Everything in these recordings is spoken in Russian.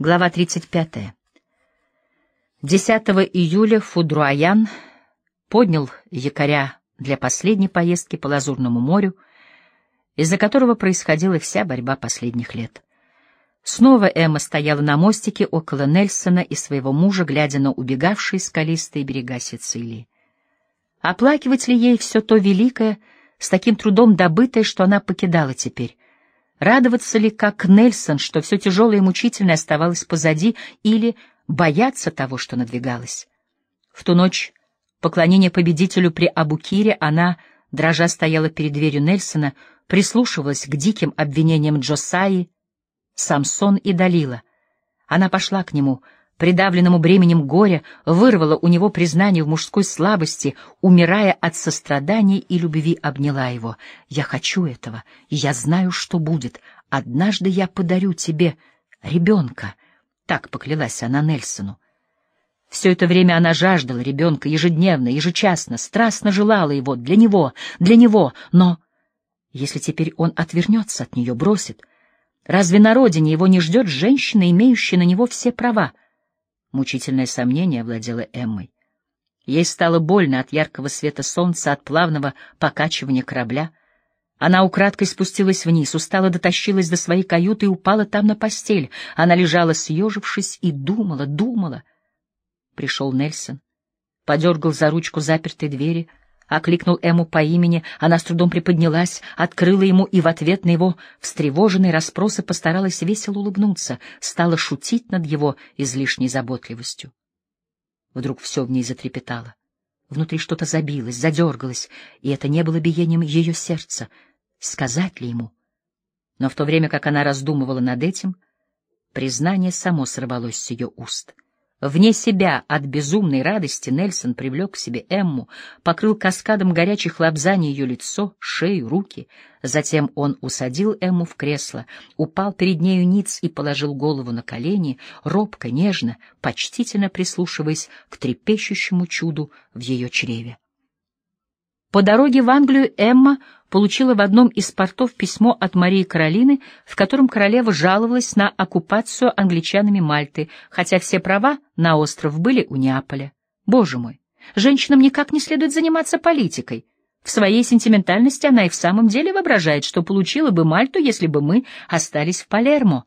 Глава 35. 10 июля Фудруаян поднял якоря для последней поездки по Лазурному морю, из-за которого происходила вся борьба последних лет. Снова Эмма стояла на мостике около Нельсона и своего мужа, глядя на убегавшие скалистые берега Сицилии. Оплакивать ли ей все то великое, с таким трудом добытое, что она покидала теперь? Радоваться ли, как Нельсон, что все тяжелое и мучительное оставалось позади, или бояться того, что надвигалось? В ту ночь поклонение победителю при Абукире она, дрожа, стояла перед дверью Нельсона, прислушивалась к диким обвинениям Джосаи, Самсон и Далила. Она пошла к нему — придавленному бременем горя, вырвала у него признание в мужской слабости, умирая от сострадания и любви, обняла его. «Я хочу этого, и я знаю, что будет. Однажды я подарю тебе ребенка», — так поклялась она Нельсону. Все это время она жаждала ребенка ежедневно, ежечасно, страстно желала его, для него, для него, но... Если теперь он отвернется от нее, бросит, разве на родине его не ждет женщина, имеющая на него все права? Мучительное сомнение овладело Эммой. Ей стало больно от яркого света солнца, от плавного покачивания корабля. Она украдкой спустилась вниз, устало дотащилась до своей каюты и упала там на постель. Она лежала, съежившись, и думала, думала. Пришел Нельсон, подергал за ручку запертой двери — окликнул Эму по имени, она с трудом приподнялась, открыла ему и в ответ на его встревоженные расспросы постаралась весело улыбнуться, стала шутить над его излишней заботливостью. Вдруг все в ней затрепетало. Внутри что-то забилось, задергалось, и это не было биением ее сердца. Сказать ли ему? Но в то время, как она раздумывала над этим, признание само сорвалось с ее уст — Вне себя от безумной радости Нельсон привлек к себе Эмму, покрыл каскадом горячих лапзаний ее лицо, шею, руки. Затем он усадил Эмму в кресло, упал перед нею ниц и положил голову на колени, робко, нежно, почтительно прислушиваясь к трепещущему чуду в ее чреве. По дороге в Англию Эмма получила в одном из портов письмо от Марии Каролины, в котором королева жаловалась на оккупацию англичанами Мальты, хотя все права на остров были у Неаполя. Боже мой, женщинам никак не следует заниматься политикой. В своей сентиментальности она и в самом деле воображает, что получила бы Мальту, если бы мы остались в Палермо.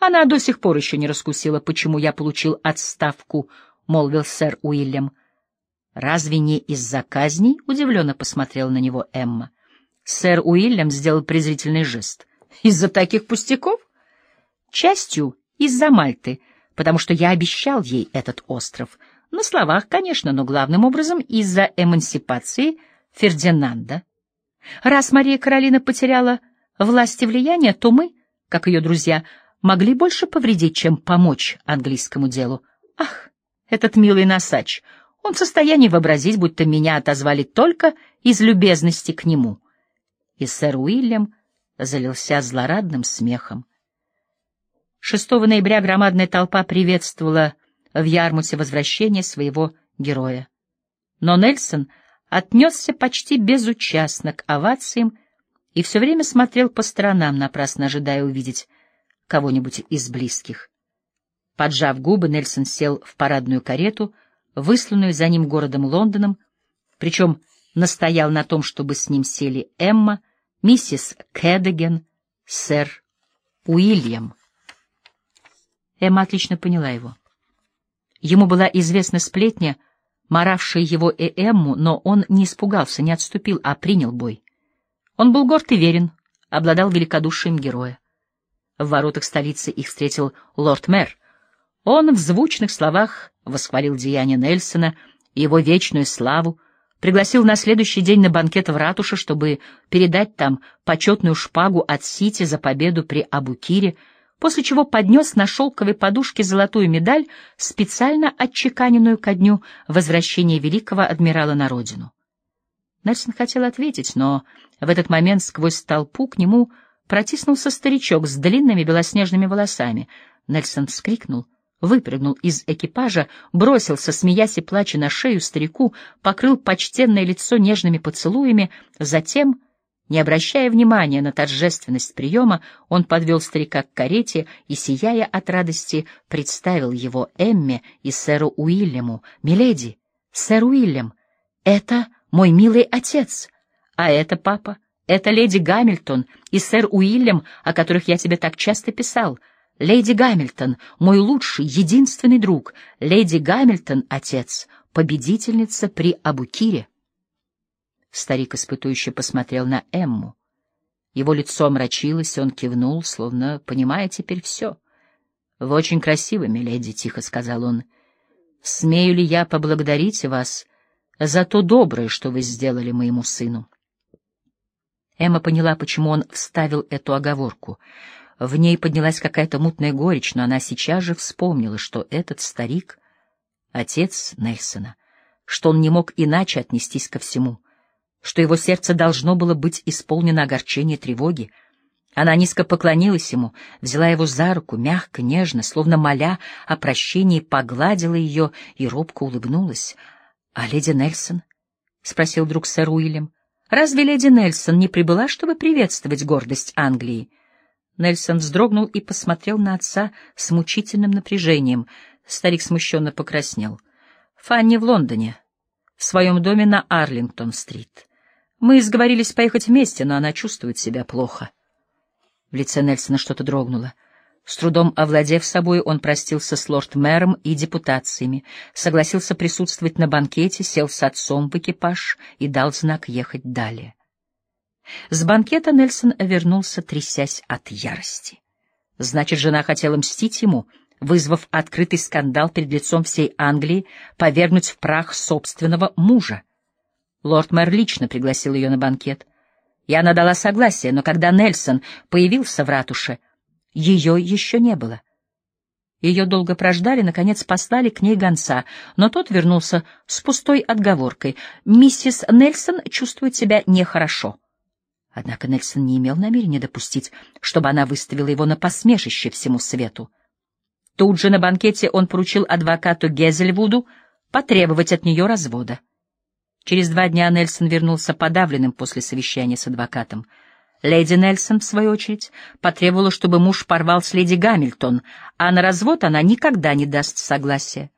Она до сих пор еще не раскусила, почему я получил отставку, — молвил сэр Уильям. «Разве не из-за казней?» — удивленно посмотрела на него Эмма. Сэр Уильям сделал презрительный жест. «Из-за таких пустяков?» «Частью из-за Мальты, потому что я обещал ей этот остров. На словах, конечно, но главным образом из-за эмансипации Фердинанда. Раз Мария Каролина потеряла власть и влияние, то мы, как ее друзья, могли больше повредить, чем помочь английскому делу. Ах, этот милый носач!» Он в состоянии вообразить, будто меня отозвали только из любезности к нему. И сэр Уильям залился злорадным смехом. 6 ноября громадная толпа приветствовала в Ярмуте возвращение своего героя. Но Нельсон отнесся почти безучастно к овациям и все время смотрел по сторонам, напрасно ожидая увидеть кого-нибудь из близких. Поджав губы, Нельсон сел в парадную карету — высланную за ним городом Лондоном, причем настоял на том, чтобы с ним сели Эмма, миссис Кэддеген, сэр Уильям. Эмма отлично поняла его. Ему была известна сплетня, моравшая его и Эмму, но он не испугался, не отступил, а принял бой. Он был горд и верен, обладал великодушием героя. В воротах столицы их встретил лорд-мэр. Он в звучных словах восхвалил деяния Нельсона и его вечную славу, пригласил на следующий день на банкет в ратуше, чтобы передать там почетную шпагу от Сити за победу при Абукире, после чего поднес на шелковой подушке золотую медаль, специально отчеканенную ко дню возвращения великого адмирала на родину. Нельсон хотел ответить, но в этот момент сквозь толпу к нему протиснулся старичок с длинными белоснежными волосами. Нельсон вскрикнул — выпрыгнул из экипажа, бросился, смеясь и плача на шею старику, покрыл почтенное лицо нежными поцелуями, затем Не обращая внимания на торжественность приема, он подвел старика к карете и, сияя от радости, представил его Эмме и сэру Уильяму. «Миледи, сэр Уильям, это мой милый отец, а это папа, это леди Гамильтон и сэр Уильям, о которых я тебе так часто писал. Леди Гамильтон, мой лучший, единственный друг. Леди Гамильтон, отец, победительница при Абукире». Старик испытующе посмотрел на Эмму. Его лицо омрачилось, он кивнул, словно понимая теперь все. — Вы очень красивы, миледи, — тихо сказал он. — Смею ли я поблагодарить вас за то доброе, что вы сделали моему сыну? Эмма поняла, почему он вставил эту оговорку. В ней поднялась какая-то мутная горечь, но она сейчас же вспомнила, что этот старик — отец Нельсона, что он не мог иначе отнестись ко всему — что его сердце должно было быть исполнено огорчения и тревоги. Она низко поклонилась ему, взяла его за руку, мягко, нежно, словно моля о прощении, погладила ее и робко улыбнулась. — А леди Нельсон? — спросил друг сэр Уильям. — Разве леди Нельсон не прибыла, чтобы приветствовать гордость Англии? Нельсон вздрогнул и посмотрел на отца с мучительным напряжением. Старик смущенно покраснел. — Фанни в Лондоне, в своем доме на Арлингтон-стрит. Мы сговорились поехать вместе, но она чувствует себя плохо. В лице Нельсона что-то дрогнуло. С трудом овладев собой, он простился с лорд-мэром и депутациями, согласился присутствовать на банкете, сел с отцом в экипаж и дал знак ехать далее. С банкета Нельсон вернулся, трясясь от ярости. Значит, жена хотела мстить ему, вызвав открытый скандал перед лицом всей Англии, повергнуть в прах собственного мужа. Лорд-мэр лично пригласил ее на банкет. И она дала согласие, но когда Нельсон появился в ратуше, ее еще не было. Ее долго прождали, наконец послали к ней гонца, но тот вернулся с пустой отговоркой. «Миссис Нельсон чувствует себя нехорошо». Однако Нельсон не имел намерения допустить, чтобы она выставила его на посмешище всему свету. Тут же на банкете он поручил адвокату Гезельвуду потребовать от нее развода. Через два дня Нельсон вернулся подавленным после совещания с адвокатом. Леди Нельсон, в свою очередь, потребовала, чтобы муж порвал с леди Гамильтон, а на развод она никогда не даст согласия.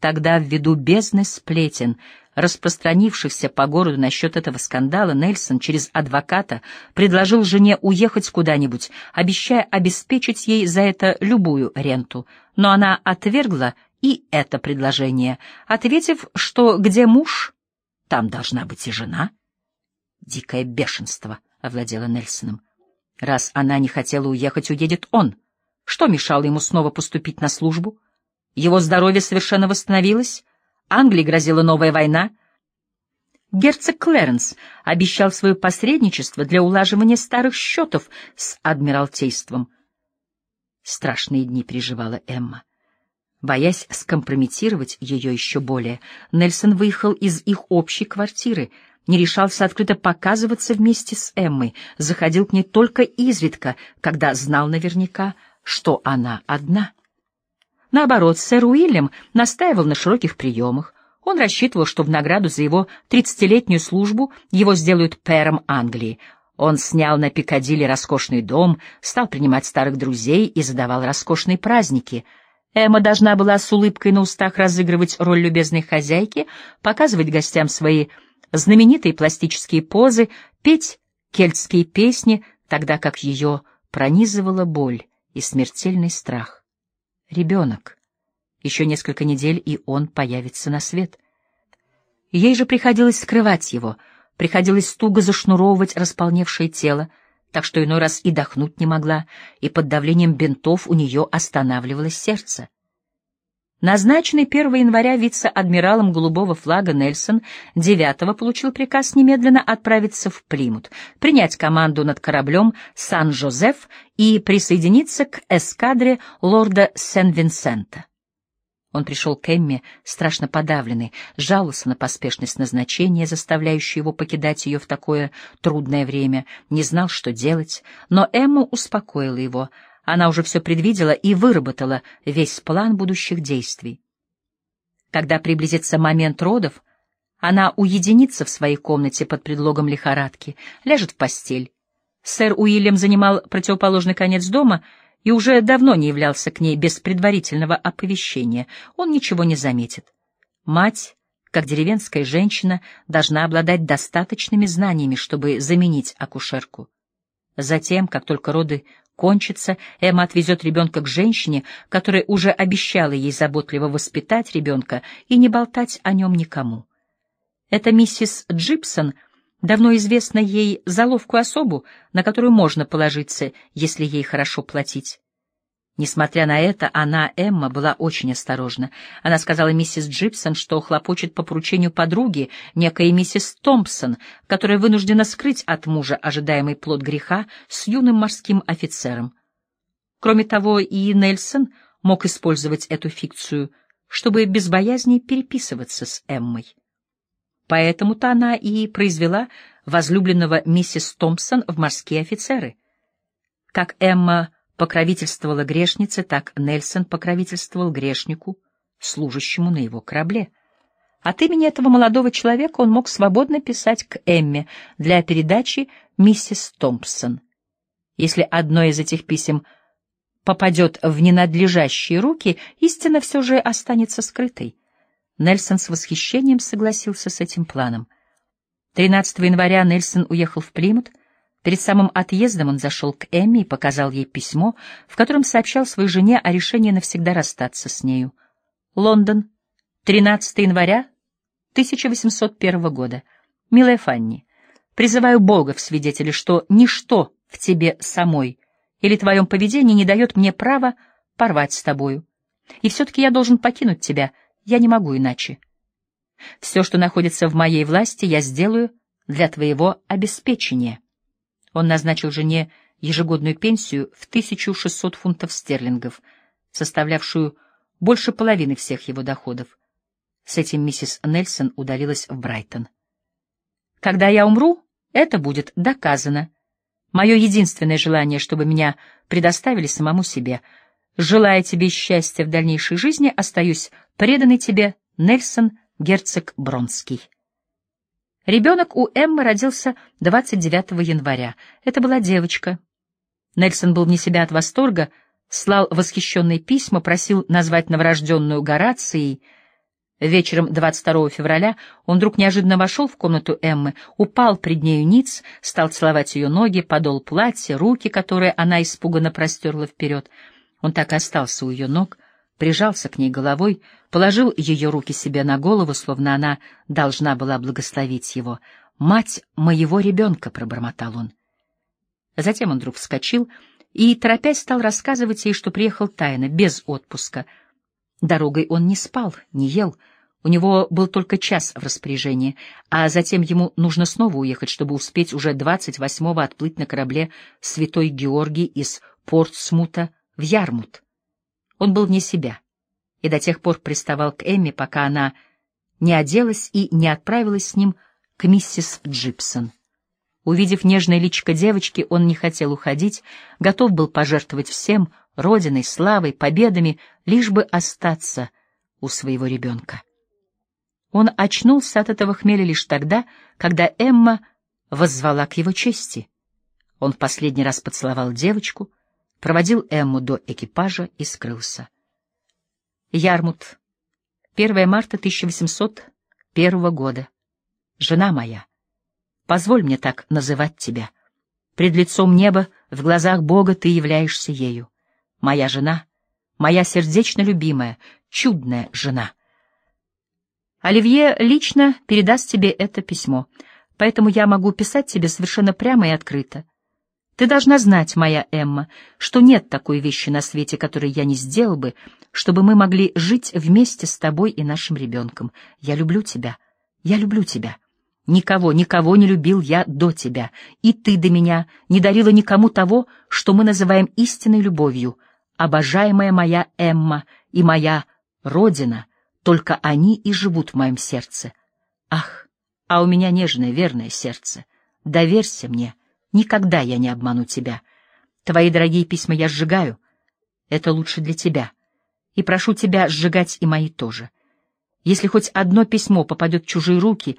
Тогда, ввиду бездны сплетен, распространившихся по городу насчет этого скандала, Нельсон через адвоката предложил жене уехать куда-нибудь, обещая обеспечить ей за это любую ренту. Но она отвергла и это предложение, ответив, что где муж, там должна быть и жена. Дикое бешенство овладело Нельсоном. Раз она не хотела уехать, уедет он. Что мешало ему снова поступить на службу? Его здоровье совершенно восстановилось. Англии грозила новая война. Герцог Клэренс обещал свое посредничество для улаживания старых счетов с Адмиралтейством. Страшные дни переживала Эмма. Боясь скомпрометировать ее еще более, Нельсон выехал из их общей квартиры, не решался открыто показываться вместе с Эммой, заходил к ней только изредка, когда знал наверняка, что она одна. Наоборот, сэр Уильям настаивал на широких приемах. Он рассчитывал, что в награду за его тридцатилетнюю службу его сделают пэром Англии. Он снял на Пикадилли роскошный дом, стал принимать старых друзей и задавал роскошные праздники — Эмма должна была с улыбкой на устах разыгрывать роль любезной хозяйки, показывать гостям свои знаменитые пластические позы, петь кельтские песни, тогда как ее пронизывала боль и смертельный страх. Ребенок. Еще несколько недель, и он появится на свет. Ей же приходилось скрывать его, приходилось туго зашнуровывать располневшее тело, так что иной раз и дохнуть не могла, и под давлением бинтов у нее останавливалось сердце. Назначенный 1 января вице-адмиралом голубого флага Нельсон 9 получил приказ немедленно отправиться в Плимут, принять команду над кораблем «Сан-Жозеф» и присоединиться к эскадре лорда Сен-Винсента. Он пришел к Эмме, страшно подавленный, жаловался на поспешность назначения, заставляющую его покидать ее в такое трудное время, не знал, что делать, но Эмма успокоила его. Она уже все предвидела и выработала весь план будущих действий. Когда приблизится момент родов, Она уединится в своей комнате под предлогом лихорадки, ляжет в постель. Сэр Уильям занимал противоположный конец дома и уже давно не являлся к ней без предварительного оповещения. Он ничего не заметит. Мать, как деревенская женщина, должна обладать достаточными знаниями, чтобы заменить акушерку. Затем, как только роды кончатся, Эмма отвезет ребенка к женщине, которая уже обещала ей заботливо воспитать ребенка и не болтать о нем никому. Это миссис Джипсон, давно известна ей за ловкую особу, на которую можно положиться, если ей хорошо платить. Несмотря на это, она, Эмма, была очень осторожна. Она сказала миссис Джипсон, что хлопочет по поручению подруги, некой миссис Томпсон, которая вынуждена скрыть от мужа ожидаемый плод греха с юным морским офицером. Кроме того, и Нельсон мог использовать эту фикцию, чтобы без боязни переписываться с Эммой. Поэтому-то она и произвела возлюбленного миссис Томпсон в морские офицеры. Как Эмма покровительствовала грешнице, так Нельсон покровительствовал грешнику, служащему на его корабле. От имени этого молодого человека он мог свободно писать к Эмме для передачи миссис Томпсон. Если одно из этих писем попадет в ненадлежащие руки, истина все же останется скрытой. Нельсон с восхищением согласился с этим планом. 13 января Нельсон уехал в Плимут. Перед самым отъездом он зашел к Эмми и показал ей письмо, в котором сообщал своей жене о решении навсегда расстаться с нею. Лондон, 13 января 1801 года. Милая Фанни, призываю Бога в свидетели, что ничто в тебе самой или твоем поведении не дает мне права порвать с тобою. И все-таки я должен покинуть тебя — я не могу иначе. Все, что находится в моей власти, я сделаю для твоего обеспечения. Он назначил жене ежегодную пенсию в 1600 фунтов стерлингов, составлявшую больше половины всех его доходов. С этим миссис Нельсон удалилась в Брайтон. Когда я умру, это будет доказано. Мое единственное желание, чтобы меня предоставили самому себе — Желая тебе счастья в дальнейшей жизни, остаюсь преданный тебе Нельсон Герцог Бронский. Ребенок у Эммы родился 29 января. Это была девочка. Нельсон был вне себя от восторга, слал восхищенные письма, просил назвать новорожденную Горацией. Вечером 22 февраля он вдруг неожиданно вошел в комнату Эммы, упал пред нею ниц, стал целовать ее ноги, подол платья, руки, которые она испуганно простерла вперед — он так и остался у ее ног, прижался к ней головой, положил ее руки себе на голову, словно она должна была благословить его. «Мать моего ребенка!» — пробормотал он. Затем он вдруг вскочил и, торопясь, стал рассказывать ей, что приехал тайно, без отпуска. Дорогой он не спал, не ел, у него был только час в распоряжении, а затем ему нужно снова уехать, чтобы успеть уже 28-го отплыть на корабле «Святой Георгий» из Портсмута в Ярмут. Он был вне себя и до тех пор приставал к Эмме, пока она не оделась и не отправилась с ним к миссис Джипсон. Увидев нежное личико девочки, он не хотел уходить, готов был пожертвовать всем, родиной, славой, победами, лишь бы остаться у своего ребенка. Он очнулся от этого хмеля лишь тогда, когда Эмма воззвала к его чести. Он в последний раз поцеловал девочку — проводил Эмму до экипажа и скрылся. Ярмут. 1 марта 1801 года. Жена моя, позволь мне так называть тебя. Пред лицом неба, в глазах Бога ты являешься ею. Моя жена, моя сердечно любимая, чудная жена. Оливье лично передаст тебе это письмо, поэтому я могу писать тебе совершенно прямо и открыто. Ты должна знать, моя Эмма, что нет такой вещи на свете, которой я не сделал бы, чтобы мы могли жить вместе с тобой и нашим ребенком. Я люблю тебя. Я люблю тебя. Никого, никого не любил я до тебя, и ты до меня не дарила никому того, что мы называем истинной любовью. Обожаемая моя Эмма и моя Родина, только они и живут в моем сердце. Ах, а у меня нежное, верное сердце. Доверься мне — Никогда я не обману тебя. Твои дорогие письма я сжигаю. Это лучше для тебя. И прошу тебя сжигать и мои тоже. Если хоть одно письмо попадет в чужие руки,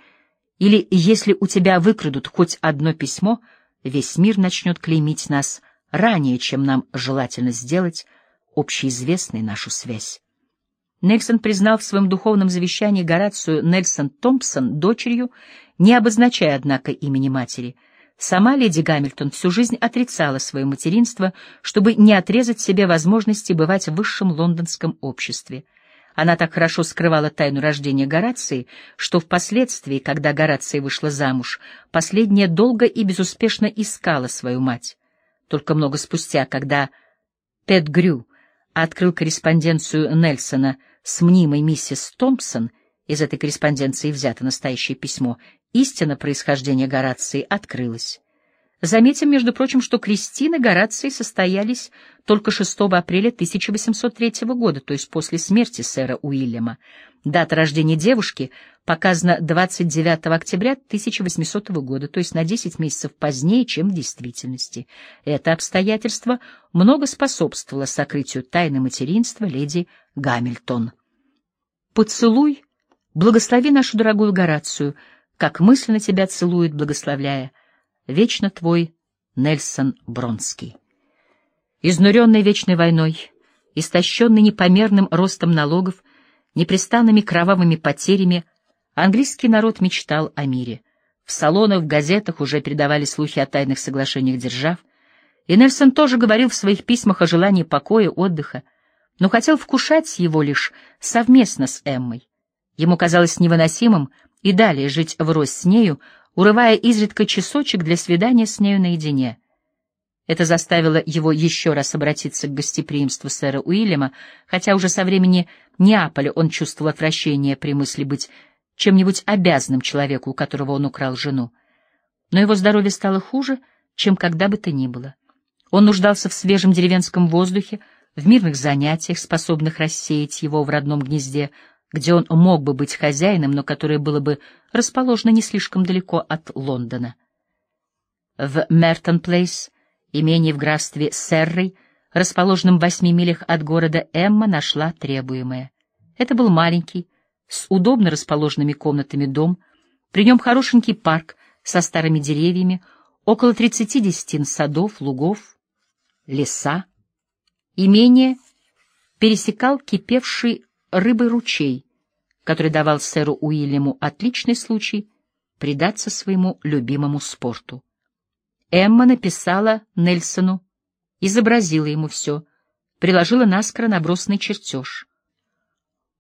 или если у тебя выкрадут хоть одно письмо, весь мир начнет клеймить нас ранее, чем нам желательно сделать общеизвестной нашу связь. Нельсон признал в своем духовном завещании Горацию Нельсон Томпсон дочерью, не обозначая, однако, имени матери. Сама леди Гамильтон всю жизнь отрицала свое материнство, чтобы не отрезать себе возможности бывать в высшем лондонском обществе. Она так хорошо скрывала тайну рождения Горации, что впоследствии, когда Горация вышла замуж, последняя долго и безуспешно искала свою мать. Только много спустя, когда Пэт Грю открыл корреспонденцию Нельсона с мнимой миссис Томпсон, из этой корреспонденции взято настоящее письмо, истина происхождения Горации открылась. Заметим, между прочим, что Кристины Горации состоялись только 6 апреля 1803 года, то есть после смерти сэра Уильяма. Дата рождения девушки показана 29 октября 1800 года, то есть на 10 месяцев позднее, чем в действительности. Это обстоятельство много способствовало сокрытию тайны материнства леди Гамильтон. «Поцелуй, благослови нашу дорогую Горацию, как мысленно тебя целует, благословляя, Вечно твой Нельсон Бронский. Изнуренный вечной войной, истощенный непомерным ростом налогов, непрестанными кровавыми потерями, английский народ мечтал о мире. В салонах, в газетах уже передавали слухи о тайных соглашениях держав, и Нельсон тоже говорил в своих письмах о желании покоя, отдыха, но хотел вкушать его лишь совместно с Эммой. Ему казалось невыносимым и далее жить врозь с нею, урывая изредка часочек для свидания с нею наедине. Это заставило его еще раз обратиться к гостеприимству сэра Уильяма, хотя уже со времени Неаполя он чувствовал отвращение при мысли быть чем-нибудь обязанным человеку, у которого он украл жену. Но его здоровье стало хуже, чем когда бы то ни было. Он нуждался в свежем деревенском воздухе, в мирных занятиях, способных рассеять его в родном гнезде, где он мог бы быть хозяином, но которое было бы расположено не слишком далеко от Лондона. В Мертон-Плейс, имении в графстве Серрой, расположенном в восьми милях от города, Эмма нашла требуемое. Это был маленький, с удобно расположенными комнатами дом, при нем хорошенький парк со старыми деревьями, около тридцати десятин садов, лугов, леса. Имение пересекал кипевший рыбой ручей, который давал сэру Уильяму отличный случай предаться своему любимому спорту. Эмма написала Нельсону, изобразила ему все, приложила наскоро набросанный чертеж.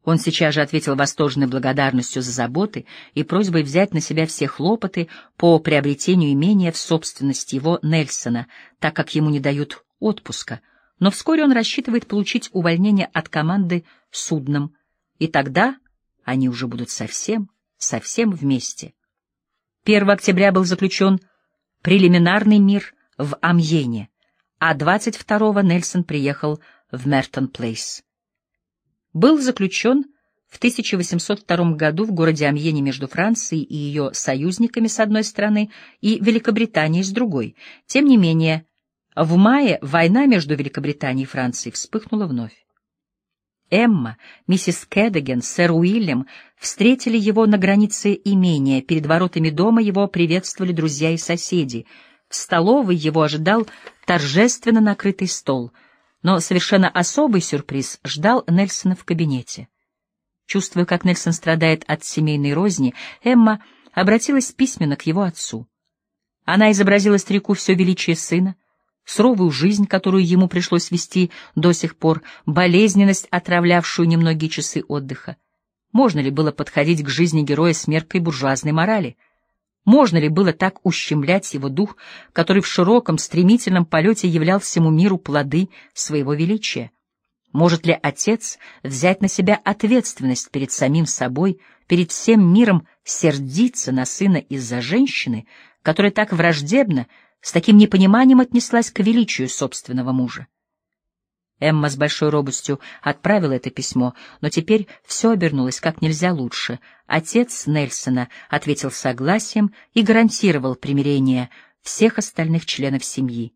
Он сейчас же ответил восторженной благодарностью за заботы и просьбой взять на себя все хлопоты по приобретению имения в собственность его Нельсона, так как ему не дают отпуска — но вскоре он рассчитывает получить увольнение от команды судном, и тогда они уже будут совсем, совсем вместе. 1 октября был заключен прелиминарный мир в Амьене, а 22-го Нельсон приехал в Мертон-Плейс. Был заключен в 1802 году в городе Амьене между Францией и ее союзниками с одной стороны и Великобританией с другой. Тем не менее, в мае война между Великобританией и Францией вспыхнула вновь. Эмма, миссис Кэддеген, сэр Уильям встретили его на границе имения. Перед воротами дома его приветствовали друзья и соседи. В столовой его ожидал торжественно накрытый стол, но совершенно особый сюрприз ждал Нельсона в кабинете. Чувствуя, как Нельсон страдает от семейной розни, Эмма обратилась письменно к его отцу. Она изобразила старику все величие сына, суровую жизнь, которую ему пришлось вести до сих пор, болезненность, отравлявшую немногие часы отдыха. Можно ли было подходить к жизни героя с меркой буржуазной морали? Можно ли было так ущемлять его дух, который в широком, стремительном полете являл всему миру плоды своего величия? Может ли отец взять на себя ответственность перед самим собой, перед всем миром сердиться на сына из-за женщины, которая так враждебно, с таким непониманием отнеслась к величию собственного мужа. Эмма с большой робостью отправила это письмо, но теперь все обернулось как нельзя лучше. Отец Нельсона ответил согласием и гарантировал примирение всех остальных членов семьи.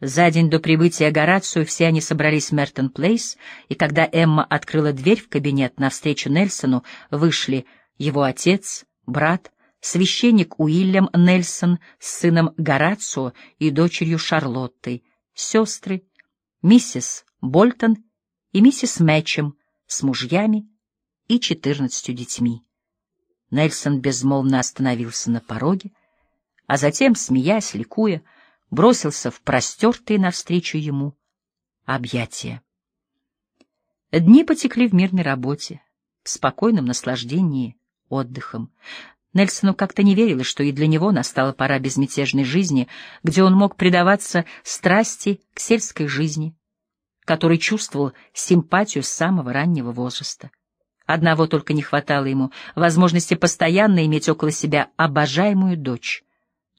За день до прибытия Горацио все они собрались в Мертон-Плейс, и когда Эмма открыла дверь в кабинет навстречу Нельсону, вышли его отец, брат, священник Уильям Нельсон с сыном Горацио и дочерью Шарлоттой, сестры, миссис Больтон и миссис Мэтчем с мужьями и четырнадцатью детьми. Нельсон безмолвно остановился на пороге, а затем, смеясь, ликуя, бросился в простертые навстречу ему объятия. Дни потекли в мирной работе, в спокойном наслаждении отдыхом. Нельсону как-то не верилось, что и для него настала пора безмятежной жизни, где он мог предаваться страсти к сельской жизни, который чувствовал симпатию с самого раннего возраста. Одного только не хватало ему — возможности постоянно иметь около себя обожаемую дочь.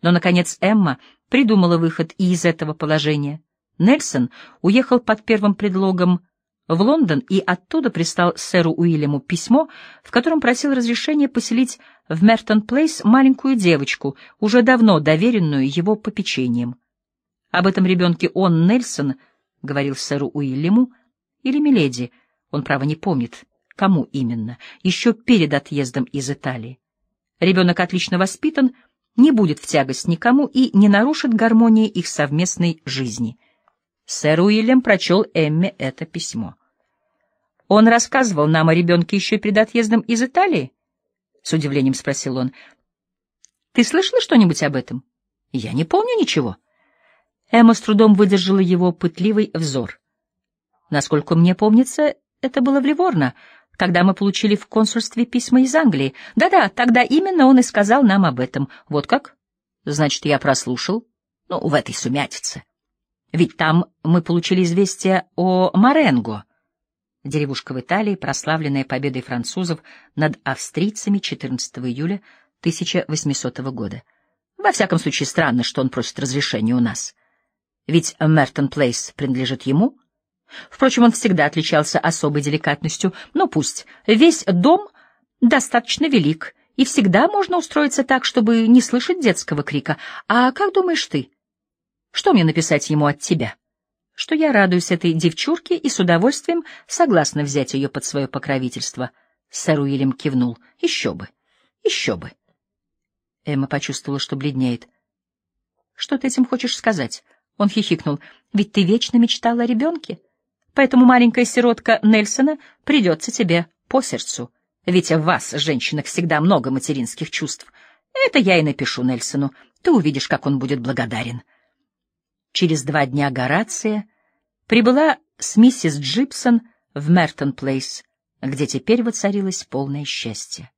Но, наконец, Эмма придумала выход и из этого положения. Нельсон уехал под первым предлогом в Лондон и оттуда прислал сэру Уильяму письмо, в котором просил разрешения поселить в Мертон-Плейс маленькую девочку, уже давно доверенную его попечением. Об этом ребенке он, Нельсон, говорил сэру Уильяму, или Миледи, он, право, не помнит, кому именно, еще перед отъездом из Италии. Ребенок отлично воспитан, не будет в тягость никому и не нарушит гармонии их совместной жизни. Сэр Уильям прочел Эмме это письмо. «Он рассказывал нам о ребенке еще перед отъездом из Италии?» — с удивлением спросил он. «Ты слышала что-нибудь об этом?» «Я не помню ничего». Эмма с трудом выдержала его пытливый взор. «Насколько мне помнится, это было в Ливорно, когда мы получили в консульстве письма из Англии. Да-да, тогда именно он и сказал нам об этом. Вот как? Значит, я прослушал. Ну, в этой сумятице. Ведь там мы получили известие о Маренго, деревушка в Италии, прославленная победой французов над австрийцами 14 июля 1800 года. Во всяком случае, странно, что он просит разрешения у нас. Ведь Мертон Плейс принадлежит ему — Впрочем, он всегда отличался особой деликатностью, но пусть. Весь дом достаточно велик, и всегда можно устроиться так, чтобы не слышать детского крика. А как думаешь ты? Что мне написать ему от тебя? Что я радуюсь этой девчурке и с удовольствием согласна взять ее под свое покровительство. Сэр Уильям кивнул. Еще бы, еще бы. Эмма почувствовала, что бледнеет. Что ты этим хочешь сказать? Он хихикнул. Ведь ты вечно мечтала о ребенке. Поэтому маленькая сиротка Нельсона придется тебе по сердцу. Ведь в вас, женщинах, всегда много материнских чувств. Это я и напишу Нельсону. Ты увидишь, как он будет благодарен. Через два дня Горация прибыла с миссис Джипсон в Мертон-Плейс, где теперь воцарилось полное счастье.